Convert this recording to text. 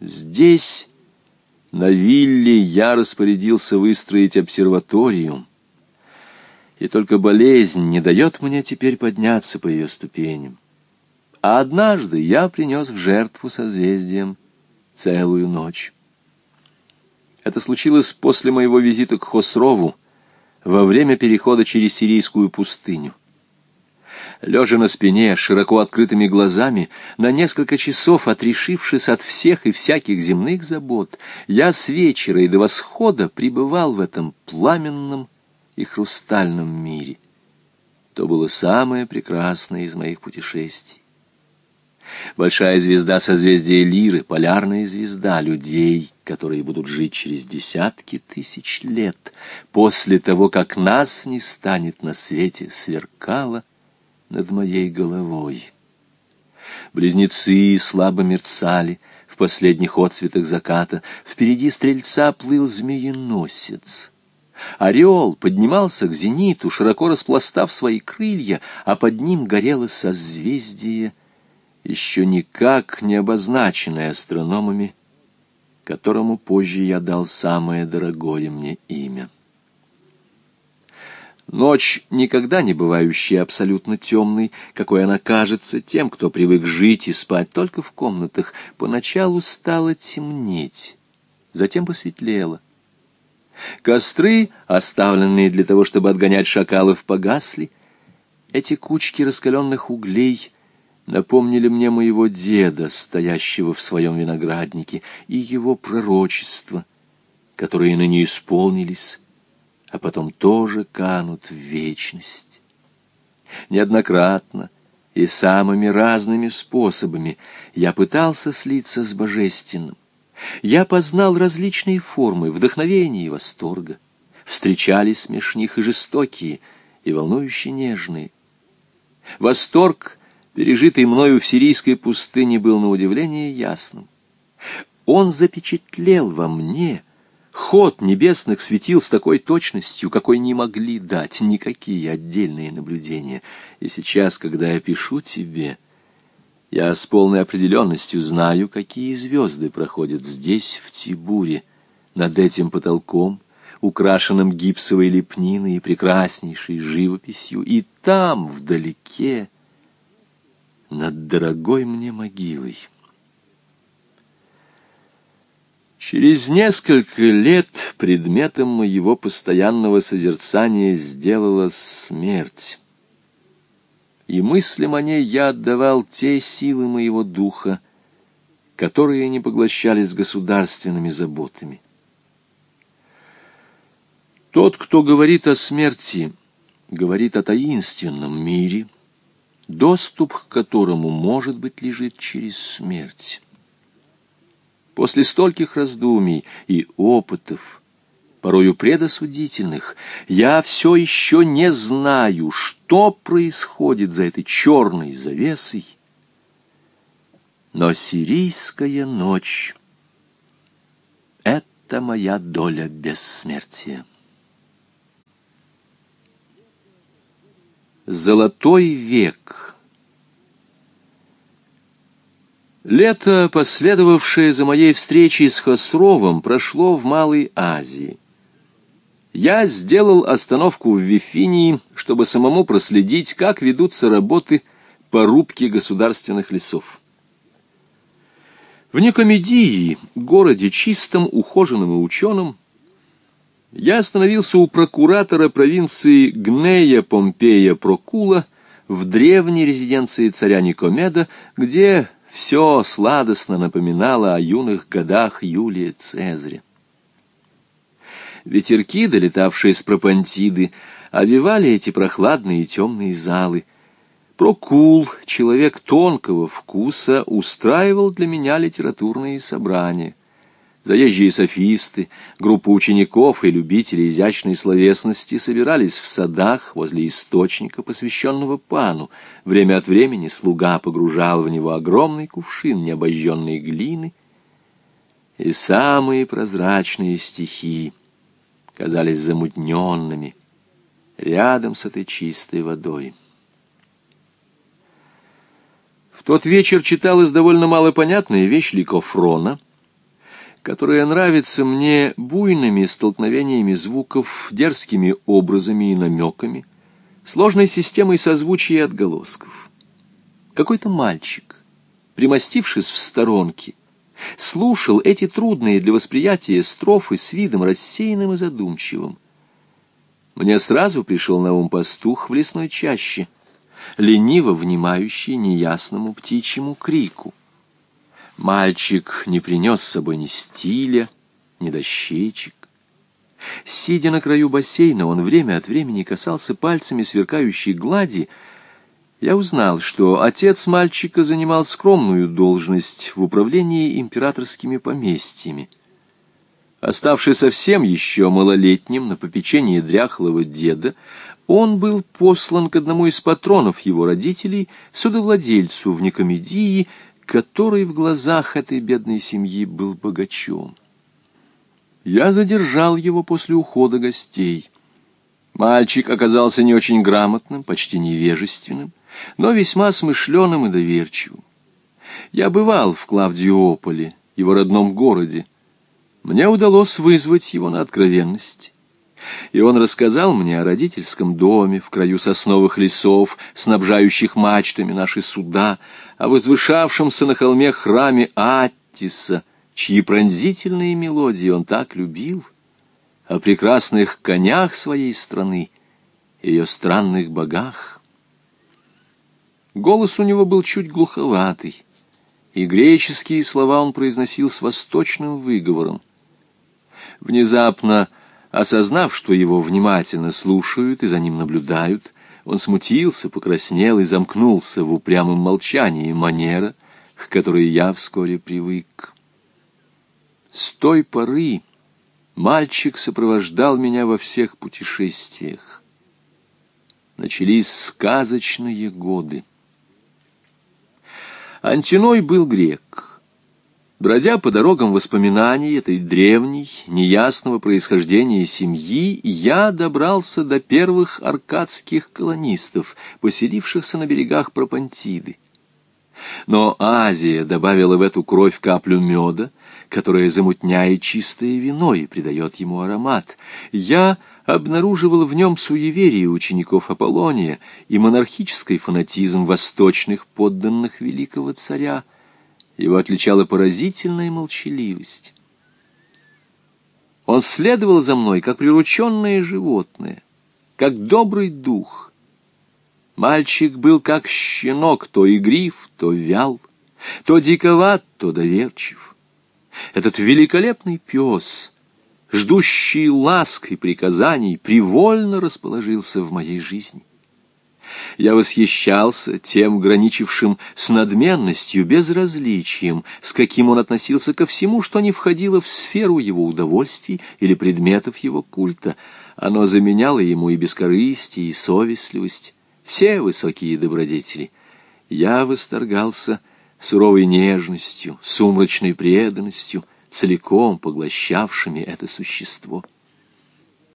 Здесь, на вилле, я распорядился выстроить обсерваторию, и только болезнь не дает мне теперь подняться по ее ступеням. А однажды я принес в жертву созвездием целую ночь. Это случилось после моего визита к Хосрову во время перехода через сирийскую пустыню лежа на спине, широко открытыми глазами, на несколько часов отрешившись от всех и всяких земных забот, я с вечера и до восхода пребывал в этом пламенном и хрустальном мире. То было самое прекрасное из моих путешествий. Большая звезда созвездия Лиры, полярная звезда людей, которые будут жить через десятки тысяч лет, после того, как нас не станет на свете, сверкала над моей головой. Близнецы слабо мерцали в последних отцветах заката. Впереди стрельца плыл змееносец. Орел поднимался к зениту, широко распластав свои крылья, а под ним горело созвездие, еще никак не обозначенное астрономами, которому позже я дал самое дорогое мне имя. Ночь, никогда не бывающая абсолютно темной, какой она кажется тем, кто привык жить и спать только в комнатах, поначалу стала темнеть, затем посветлела. Костры, оставленные для того, чтобы отгонять шакалов, погасли. Эти кучки раскаленных углей напомнили мне моего деда, стоящего в своем винограднике, и его пророчества, которые ныне исполнились, а потом тоже канут в вечность. Неоднократно и самыми разными способами я пытался слиться с божественным. Я познал различные формы вдохновения и восторга. Встречались смешних и жестокие, и волнующие нежные. Восторг, пережитый мною в сирийской пустыне, был на удивление ясным. Он запечатлел во мне — ход небесных светил с такой точностью, какой не могли дать никакие отдельные наблюдения. И сейчас, когда я пишу тебе, я с полной определенностью знаю, какие звезды проходят здесь, в Тибуре, над этим потолком, украшенным гипсовой лепниной и прекраснейшей живописью, и там, вдалеке, над дорогой мне могилой. Через несколько лет предметом моего постоянного созерцания сделалась смерть. И мыслям о ней я отдавал те силы моего духа, которые не поглощались государственными заботами. Тот, кто говорит о смерти, говорит о таинственном мире, доступ к которому, может быть, лежит через смерть. После стольких раздумий и опытов, порою предосудительных, я все еще не знаю, что происходит за этой черной завесой. Но сирийская ночь — это моя доля бессмертия. Золотой век — Лето, последовавшее за моей встречей с Хосровым, прошло в Малой Азии. Я сделал остановку в Вифинии, чтобы самому проследить, как ведутся работы по рубке государственных лесов. В Никомедии, городе чистом, ухоженном и ученом, я остановился у прокуратора провинции Гнея Помпея Прокула в древней резиденции царя Никомеда, где все сладостно напоминало о юных годах Юлия Цезаря. Ветерки, долетавшие с Пропантиды, овивали эти прохладные и темные залы. Прокул, человек тонкого вкуса, устраивал для меня литературные собрания заезжие софисты, группа учеников и любителей изящной словесности собирались в садах возле источника, посвященного пану. Время от времени слуга погружал в него огромный кувшин необожженной глины, и самые прозрачные стихи казались замутненными рядом с этой чистой водой. В тот вечер читалась довольно малопонятная вещь Ликофрона — которая нравится мне буйными столкновениями звуков, дерзкими образами и намеками, сложной системой созвучий и отголосков. Какой-то мальчик, примостившись в сторонке, слушал эти трудные для восприятия строфы с видом рассеянным и задумчивым. Мне сразу пришел на ум пастух в лесной чаще, лениво внимающий неясному птичьему крику. Мальчик не принес с собой ни стиля, ни дощечек. Сидя на краю бассейна, он время от времени касался пальцами сверкающей глади, я узнал, что отец мальчика занимал скромную должность в управлении императорскими поместьями. Оставший совсем еще малолетним на попечении дряхлого деда, он был послан к одному из патронов его родителей, судовладельцу в Никомедии, который в глазах этой бедной семьи был богачом. Я задержал его после ухода гостей. Мальчик оказался не очень грамотным, почти невежественным, но весьма смышленым и доверчивым. Я бывал в Клавдиополе, его родном городе. Мне удалось вызвать его на откровенность. И он рассказал мне о родительском доме в краю сосновых лесов, снабжающих мачтами наши суда, о возвышавшемся на холме храме Аттиса, чьи пронзительные мелодии он так любил, о прекрасных конях своей страны, ее странных богах. Голос у него был чуть глуховатый, и греческие слова он произносил с восточным выговором. Внезапно, осознав, что его внимательно слушают и за ним наблюдают, он смутился, покраснел и замкнулся в упрямом молчании манера, к которой я вскоре привык. С той поры мальчик сопровождал меня во всех путешествиях. Начались сказочные годы. Антиной был грек. Бродя по дорогам воспоминаний этой древней, неясного происхождения семьи, я добрался до первых аркадских колонистов, поселившихся на берегах Пропантиды. Но Азия добавила в эту кровь каплю меда, которая замутняет чистое вино и придает ему аромат. Я обнаруживал в нем суеверие учеников Аполлония и монархический фанатизм восточных подданных великого царя. Его отличала поразительная молчаливость. Он следовал за мной, как прирученное животное, как добрый дух. Мальчик был как щенок, то игрив, то вял, то диковат, то доверчив. Этот великолепный пес — ждущий ласк и приказаний, привольно расположился в моей жизни. Я восхищался тем, граничившим с надменностью, безразличием, с каким он относился ко всему, что не входило в сферу его удовольствий или предметов его культа. Оно заменяло ему и бескорыстие, и совестливость, все высокие добродетели. Я восторгался суровой нежностью, сумрачной преданностью, целиком поглощавшими это существо.